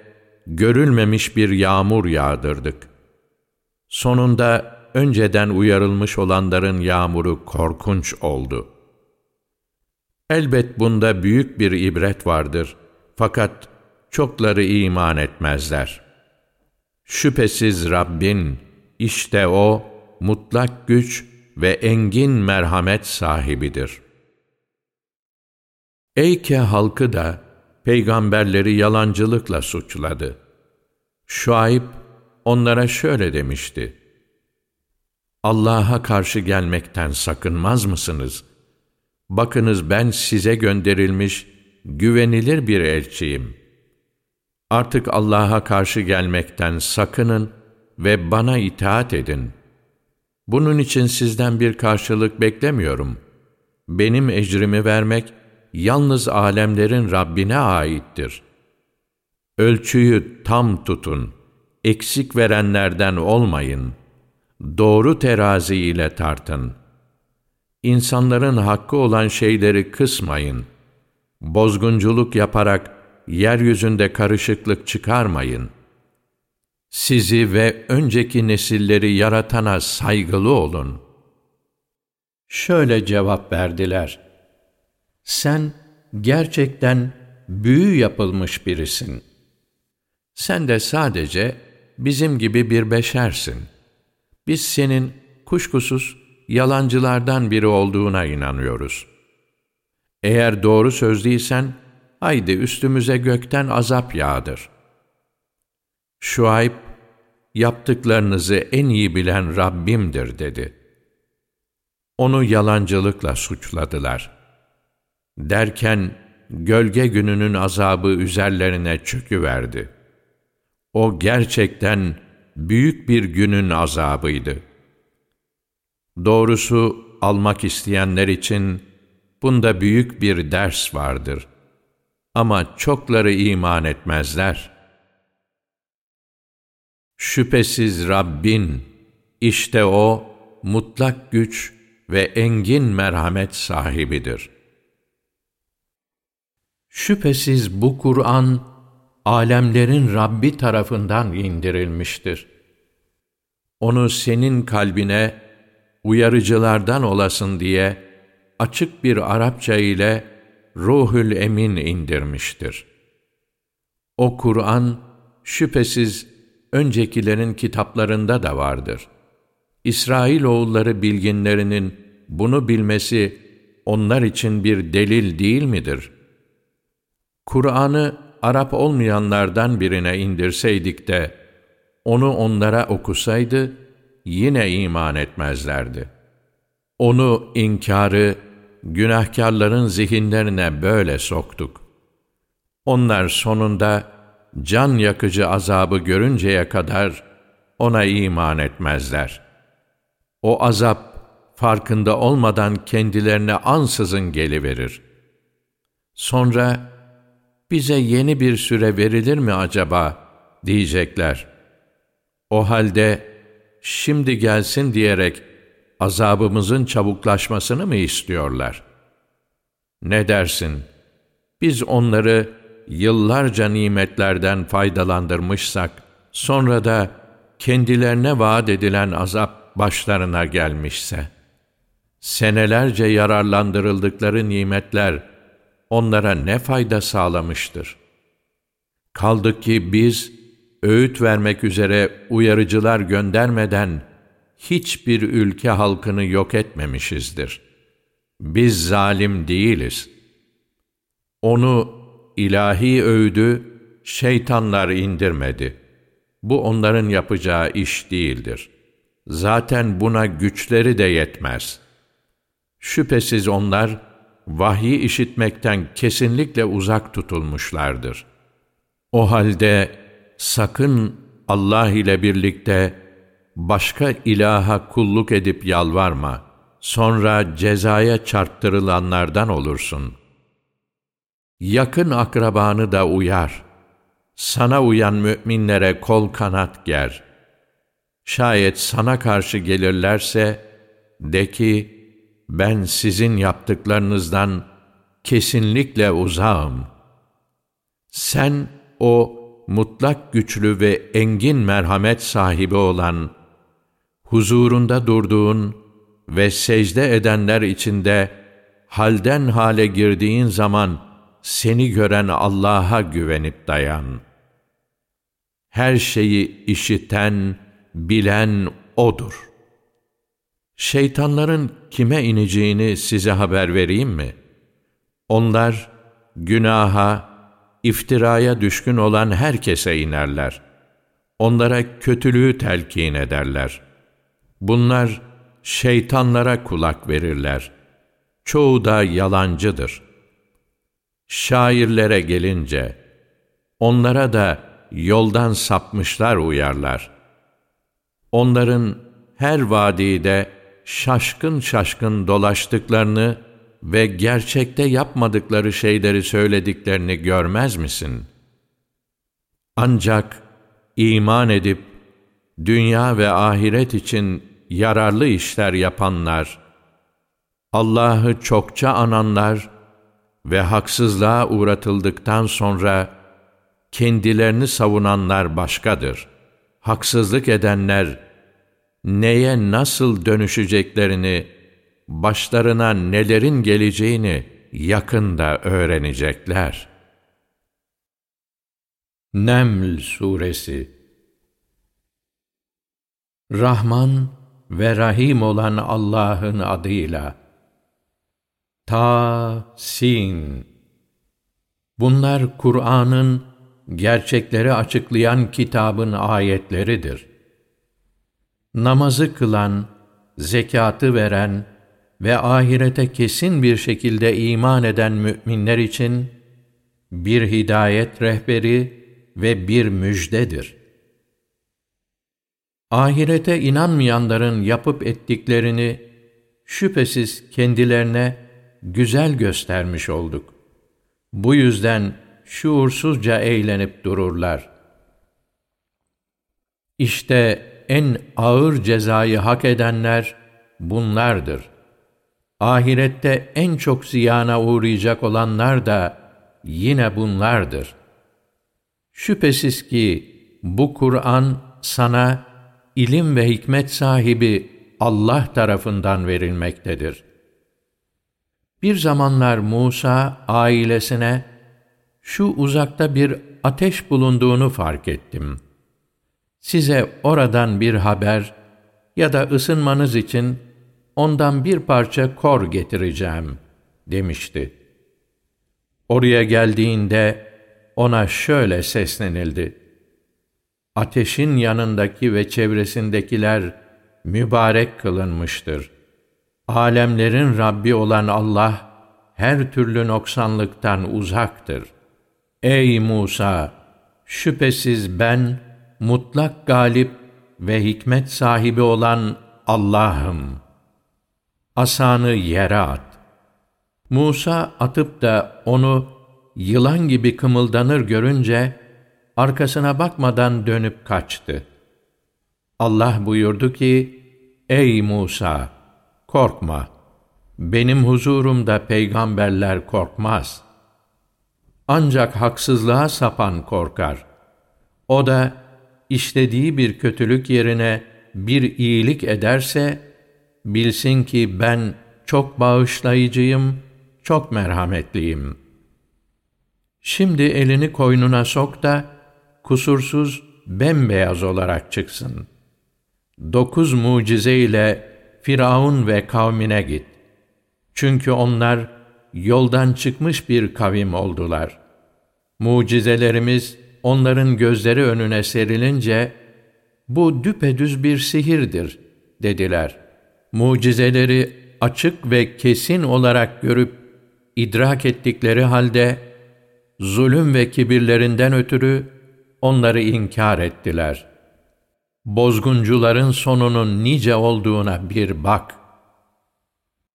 görülmemiş bir yağmur yağdırdık. Sonunda önceden uyarılmış olanların yağmuru korkunç oldu. Elbet bunda büyük bir ibret vardır. Fakat çokları iman etmezler. Şüphesiz Rabbin, işte O, mutlak güç ve engin merhamet sahibidir. Eyke halkı da peygamberleri yalancılıkla suçladı. Şuayb onlara şöyle demişti. Allah'a karşı gelmekten sakınmaz mısınız? Bakınız ben size gönderilmiş güvenilir bir elçiyim. Artık Allah'a karşı gelmekten sakının ve bana itaat edin. Bunun için sizden bir karşılık beklemiyorum. Benim ecrimi vermek yalnız alemlerin Rabbine aittir. Ölçüyü tam tutun, eksik verenlerden olmayın. Doğru terazi ile tartın. İnsanların hakkı olan şeyleri kısmayın. Bozgunculuk yaparak yeryüzünde karışıklık çıkarmayın.'' sizi ve önceki nesilleri yaratana saygılı olun. Şöyle cevap verdiler. Sen gerçekten büyü yapılmış birisin. Sen de sadece bizim gibi bir beşersin. Biz senin kuşkusuz yalancılardan biri olduğuna inanıyoruz. Eğer doğru sözlüysen, haydi üstümüze gökten azap yağdır.'' Şuayb, yaptıklarınızı en iyi bilen Rabbimdir dedi. Onu yalancılıkla suçladılar. Derken gölge gününün azabı üzerlerine çöküverdi. O gerçekten büyük bir günün azabıydı. Doğrusu almak isteyenler için bunda büyük bir ders vardır. Ama çokları iman etmezler.'' Şüphesiz Rabbin, işte O, mutlak güç ve engin merhamet sahibidir. Şüphesiz bu Kur'an, alemlerin Rabbi tarafından indirilmiştir. Onu senin kalbine uyarıcılardan olasın diye açık bir Arapça ile Ruhül Emin indirmiştir. O Kur'an şüphesiz öncekilerin kitaplarında da vardır. İsrail oğulları bilginlerinin bunu bilmesi onlar için bir delil değil midir? Kur'an'ı Arap olmayanlardan birine indirseydik de, onu onlara okusaydı, yine iman etmezlerdi. Onu inkarı, günahkarların zihinlerine böyle soktuk. Onlar sonunda can yakıcı azabı görünceye kadar ona iman etmezler. O azap farkında olmadan kendilerine ansızın geliverir. Sonra bize yeni bir süre verilir mi acaba diyecekler. O halde şimdi gelsin diyerek azabımızın çabuklaşmasını mı istiyorlar? Ne dersin? Biz onları yıllarca nimetlerden faydalandırmışsak, sonra da kendilerine vaat edilen azap başlarına gelmişse, senelerce yararlandırıldıkları nimetler onlara ne fayda sağlamıştır? Kaldı ki biz, öğüt vermek üzere uyarıcılar göndermeden, hiçbir ülke halkını yok etmemişizdir. Biz zalim değiliz. Onu ilahi öğüdü şeytanlar indirmedi. Bu onların yapacağı iş değildir. Zaten buna güçleri de yetmez. Şüphesiz onlar vahyi işitmekten kesinlikle uzak tutulmuşlardır. O halde sakın Allah ile birlikte başka ilaha kulluk edip yalvarma. Sonra cezaya çarptırılanlardan olursun. Yakın akrabanı da uyar. Sana uyan müminlere kol kanat ger. Şayet sana karşı gelirlerse, de ki, ben sizin yaptıklarınızdan kesinlikle uzağım. Sen o mutlak güçlü ve engin merhamet sahibi olan huzurunda durduğun ve secde edenler içinde halden hale girdiğin zaman seni gören Allah'a güvenip dayan. Her şeyi işiten, bilen O'dur. Şeytanların kime ineceğini size haber vereyim mi? Onlar günaha, iftiraya düşkün olan herkese inerler. Onlara kötülüğü telkin ederler.'' Bunlar şeytanlara kulak verirler. Çoğu da yalancıdır. Şairlere gelince, onlara da yoldan sapmışlar uyarlar. Onların her vadide şaşkın şaşkın dolaştıklarını ve gerçekte yapmadıkları şeyleri söylediklerini görmez misin? Ancak iman edip dünya ve ahiret için yararlı işler yapanlar, Allah'ı çokça ananlar ve haksızlığa uğratıldıktan sonra kendilerini savunanlar başkadır. Haksızlık edenler neye nasıl dönüşeceklerini, başlarına nelerin geleceğini yakında öğrenecekler. Neml Suresi Rahman ve Rahim olan Allah'ın adıyla. Ta Sin Bunlar Kur'an'ın gerçekleri açıklayan kitabın ayetleridir. Namazı kılan, zekatı veren ve ahirete kesin bir şekilde iman eden müminler için bir hidayet rehberi ve bir müjdedir.'' Ahirete inanmayanların yapıp ettiklerini şüphesiz kendilerine güzel göstermiş olduk. Bu yüzden şuursuzca eğlenip dururlar. İşte en ağır cezayı hak edenler bunlardır. Ahirette en çok ziyana uğrayacak olanlar da yine bunlardır. Şüphesiz ki bu Kur'an sana ilim ve hikmet sahibi Allah tarafından verilmektedir. Bir zamanlar Musa ailesine şu uzakta bir ateş bulunduğunu fark ettim. Size oradan bir haber ya da ısınmanız için ondan bir parça kor getireceğim demişti. Oraya geldiğinde ona şöyle seslenildi. ateşin yanındaki ve çevresindekiler mübarek kılınmıştır. Alemlerin Rabbi olan Allah, her türlü noksanlıktan uzaktır. Ey Musa! Şüphesiz ben, mutlak galip ve hikmet sahibi olan Allah'ım. Asanı yere at. Musa atıp da onu yılan gibi kımıldanır görünce, arkasına bakmadan dönüp kaçtı. Allah buyurdu ki, Ey Musa! Korkma! Benim huzurumda peygamberler korkmaz. Ancak haksızlığa sapan korkar. O da, işlediği bir kötülük yerine bir iyilik ederse, bilsin ki ben çok bağışlayıcıyım, çok merhametliyim. Şimdi elini koynuna sok da, kusursuz, bembeyaz olarak çıksın. Dokuz mucize ile Firavun ve kavmine git. Çünkü onlar yoldan çıkmış bir kavim oldular. Mucizelerimiz onların gözleri önüne serilince, bu düpedüz bir sihirdir, dediler. Mucizeleri açık ve kesin olarak görüp, idrak ettikleri halde, zulüm ve kibirlerinden ötürü onları inkar ettiler. Bozguncuların sonunun nice olduğuna bir bak.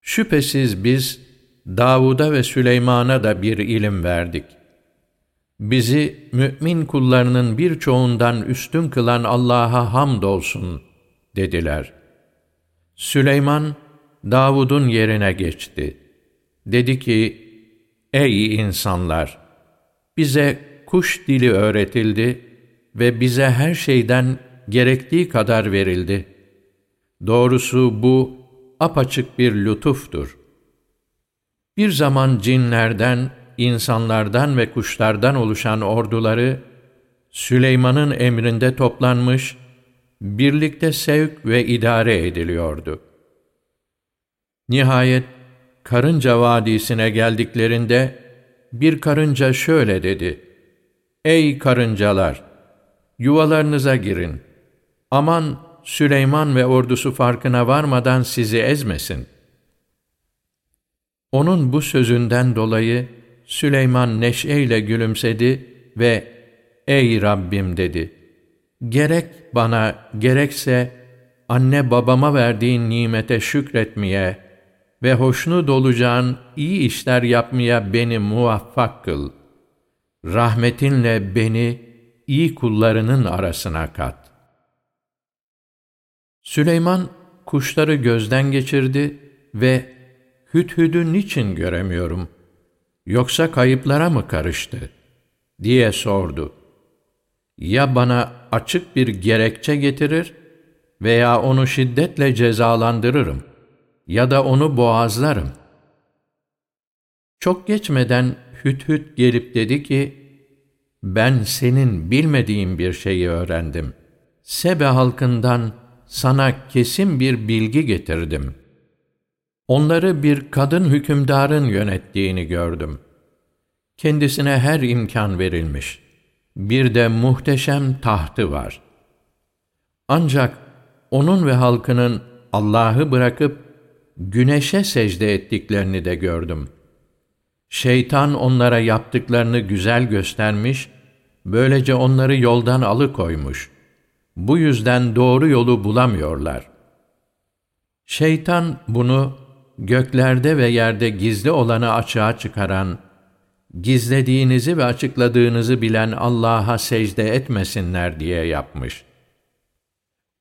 Şüphesiz biz Davud'a ve Süleyman'a da bir ilim verdik. Bizi mümin kullarının birçoğundan üstün kılan Allah'a hamdolsun dediler. Süleyman Davud'un yerine geçti. Dedi ki, Ey insanlar! Bize kuş dili öğretildi ve bize her şeyden gerektiği kadar verildi. Doğrusu bu apaçık bir lütuftur. Bir zaman cinlerden, insanlardan ve kuşlardan oluşan orduları Süleyman'ın emrinde toplanmış, birlikte sevk ve idare ediliyordu. Nihayet Karınca Vadisi'ne geldiklerinde bir karınca şöyle dedi: Ey karıncalar, yuvalarınıza girin. Aman Süleyman ve ordusu farkına varmadan sizi ezmesin. Onun bu sözünden dolayı Süleyman neşeyle gülümsedi ve Ey Rabbim dedi. Gerek bana gerekse anne babama verdiğin nimete şükretmeye ve hoşnut olacağın iyi işler yapmaya beni muvaffak kıl. Rahmetinle beni iyi kullarının arasına kat. Süleyman kuşları gözden geçirdi ve hüdhüdü niçin göremiyorum? Yoksa kayıplara mı karıştı? diye sordu. Ya bana açık bir gerekçe getirir veya onu şiddetle cezalandırırım ya da onu boğazlarım. Çok geçmeden Hüt gelip dedi ki, ben senin bilmediğin bir şeyi öğrendim. Sebe halkından sana kesin bir bilgi getirdim. Onları bir kadın hükümdarın yönettiğini gördüm. Kendisine her imkan verilmiş. Bir de muhteşem tahtı var. Ancak onun ve halkının Allah'ı bırakıp güneşe secde ettiklerini de gördüm. Şeytan onlara yaptıklarını güzel göstermiş, böylece onları yoldan alıkoymuş. Bu yüzden doğru yolu bulamıyorlar. Şeytan bunu göklerde ve yerde gizli olanı açığa çıkaran, gizlediğinizi ve açıkladığınızı bilen Allah'a secde etmesinler diye yapmış.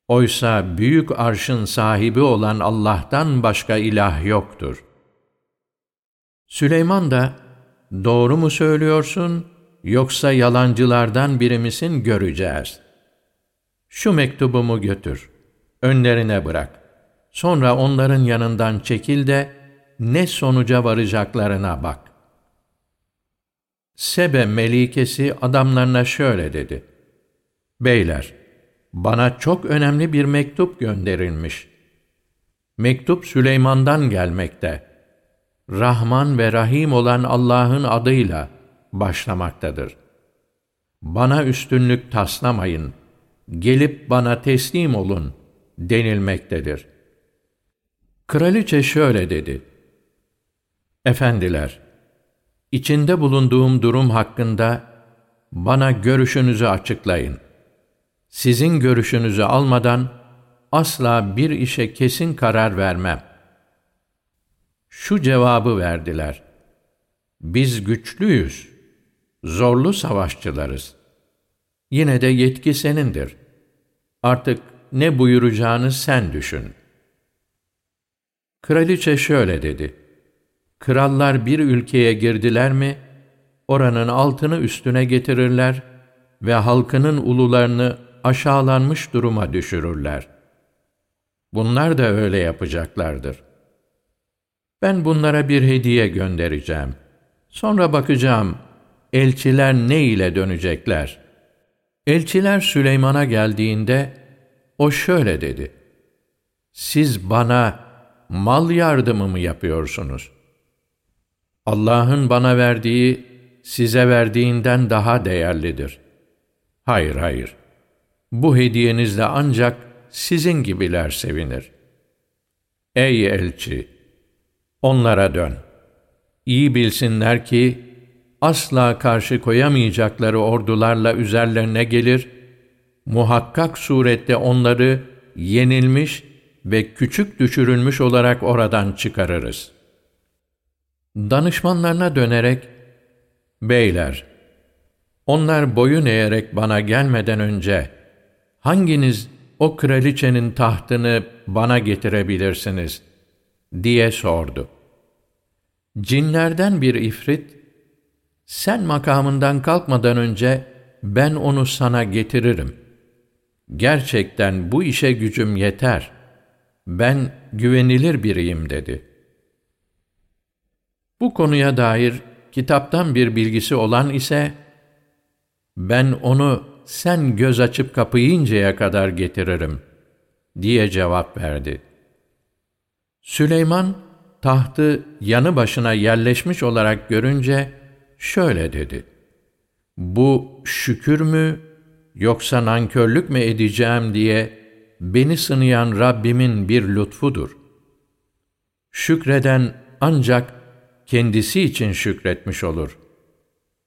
Oysa büyük arşın sahibi olan Allah'tan başka ilah yoktur. Süleyman da, doğru mu söylüyorsun, yoksa yalancılardan biri misin göreceğiz. Şu mektubumu götür, önlerine bırak. Sonra onların yanından çekil de, ne sonuca varacaklarına bak. Sebe melikesi adamlarına şöyle dedi. Beyler, bana çok önemli bir mektup gönderilmiş. Mektup Süleyman'dan gelmekte. Rahman ve Rahim olan Allah'ın adıyla başlamaktadır. Bana üstünlük taslamayın. gelip bana teslim olun denilmektedir. Kraliçe şöyle dedi. Efendiler, içinde bulunduğum durum hakkında bana görüşünüzü açıklayın. Sizin görüşünüzü almadan asla bir işe kesin karar vermem. Şu cevabı verdiler. Biz güçlüyüz, zorlu savaşçılarız. Yine de yetki senindir. Artık ne buyuracağını sen düşün. Kraliçe şöyle dedi. Krallar bir ülkeye girdiler mi, oranın altını üstüne getirirler ve halkının ulularını aşağılanmış duruma düşürürler. Bunlar da öyle yapacaklardır. Ben bunlara bir hediye göndereceğim. Sonra bakacağım, elçiler ne ile dönecekler? Elçiler Süleyman'a geldiğinde, o şöyle dedi. Siz bana mal yardımı mı yapıyorsunuz? Allah'ın bana verdiği, size verdiğinden daha değerlidir. Hayır, hayır. Bu hediyenizle ancak sizin gibiler sevinir. Ey elçi! Onlara dön. İyi bilsinler ki, asla karşı koyamayacakları ordularla üzerlerine gelir, muhakkak surette onları yenilmiş ve küçük düşürülmüş olarak oradan çıkarırız. Danışmanlarına dönerek, Beyler, onlar boyun eğerek bana gelmeden önce, hanginiz o kraliçenin tahtını bana getirebilirsiniz? diye sordu. Cinlerden bir ifrit, sen makamından kalkmadan önce ben onu sana getiririm. Gerçekten bu işe gücüm yeter. Ben güvenilir biriyim dedi. Bu konuya dair kitaptan bir bilgisi olan ise, ben onu sen göz açıp kapayıncaya kadar getiririm, diye cevap verdi. Süleyman, tahtı yanı başına yerleşmiş olarak görünce, şöyle dedi. Bu şükür mü, yoksa nankörlük mü edeceğim diye, beni sınayan Rabbimin bir lütfudur. Şükreden ancak kendisi için şükretmiş olur.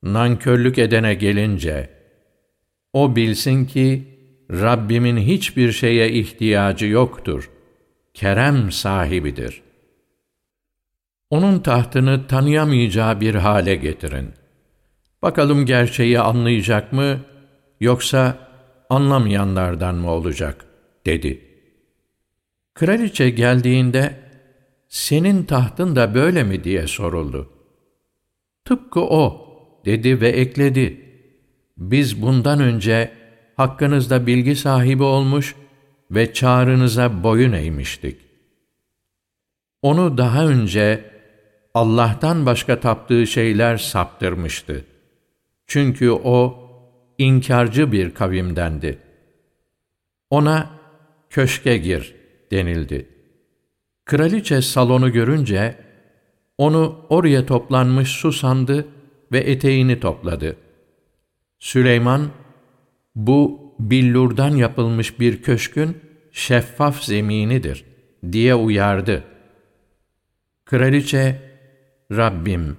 Nankörlük edene gelince, o bilsin ki Rabbimin hiçbir şeye ihtiyacı yoktur. Kerem sahibidir. Onun tahtını tanıyamayacağı bir hale getirin. Bakalım gerçeği anlayacak mı, yoksa anlamayanlardan mı olacak, dedi. Kraliçe geldiğinde, senin tahtın da böyle mi diye soruldu. Tıpkı o, dedi ve ekledi biz bundan önce hakkınızda bilgi sahibi olmuş ve çağrınıza boyun eğmiştik. Onu daha önce Allah'tan başka taptığı şeyler saptırmıştı. Çünkü o inkarcı bir kavimdendi. Ona köşke gir denildi. Kraliçe salonu görünce onu oraya toplanmış su sandı ve eteğini topladı.'' Süleyman, bu billurdan yapılmış bir köşkün şeffaf zeminidir diye uyardı. Kraliçe, Rabbim,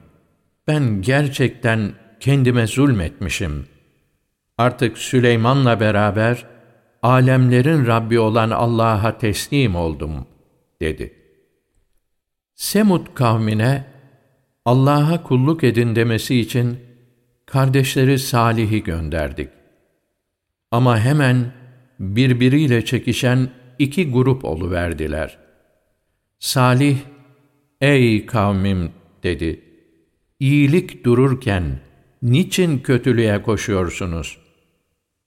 ben gerçekten kendime zulmetmişim. Artık Süleyman'la beraber alemlerin Rabbi olan Allah'a teslim oldum, dedi. Semud kavmine Allah'a kulluk edin demesi için kardeşleri Salih'i gönderdik. Ama hemen birbiriyle çekişen iki grup oluverdiler. Salih, ey kavmim dedi, iyilik dururken niçin kötülüğe koşuyorsunuz?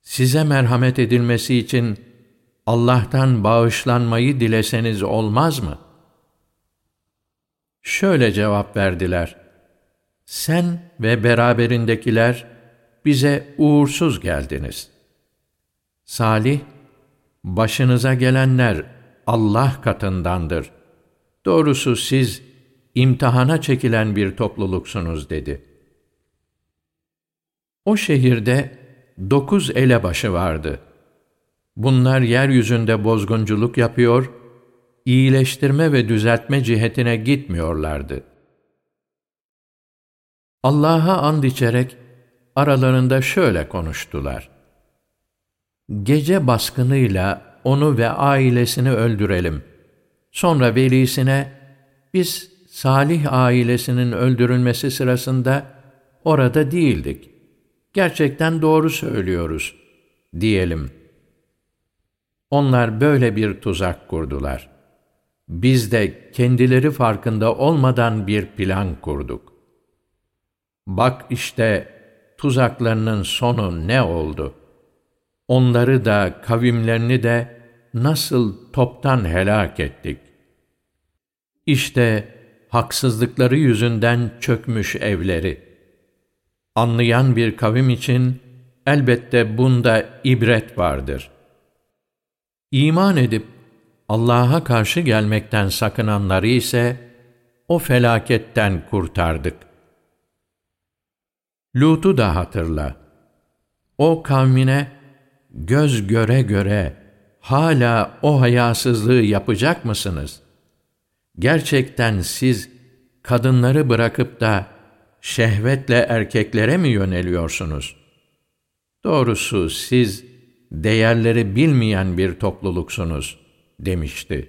Size merhamet edilmesi için Allah'tan bağışlanmayı dileseniz olmaz mı? Şöyle cevap verdiler sen ve beraberindekiler bize uğursuz geldiniz. Salih, başınıza gelenler Allah katındandır. Doğrusu siz imtihana çekilen bir topluluksunuz dedi. O şehirde dokuz elebaşı vardı. Bunlar yeryüzünde bozgunculuk yapıyor, iyileştirme ve düzeltme cihetine gitmiyorlardı. Allah'a and içerek aralarında şöyle konuştular. Gece baskınıyla onu ve ailesini öldürelim. Sonra velisine, biz Salih ailesinin öldürülmesi sırasında orada değildik. Gerçekten doğru söylüyoruz, diyelim. Onlar böyle bir tuzak kurdular. Biz de kendileri farkında olmadan bir plan kurduk. Bak işte tuzaklarının sonu ne oldu? Onları da kavimlerini de nasıl toptan helak ettik. İşte haksızlıkları yüzünden çökmüş evleri. Anlayan bir kavim için elbette bunda ibret vardır. İman edip Allah'a karşı gelmekten sakınanları ise o felaketten kurtardık. Lut'u da hatırla. O kavmine göz göre göre hala o hayasızlığı yapacak mısınız? Gerçekten siz kadınları bırakıp da şehvetle erkeklere mi yöneliyorsunuz? Doğrusu siz değerleri bilmeyen bir topluluksunuz demişti.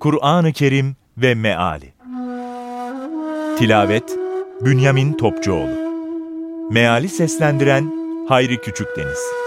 Kur'an-ı Kerim ve Meali Tilavet Bünyamin Topçuoğlu. Meali seslendiren Hayri Küçükdeniz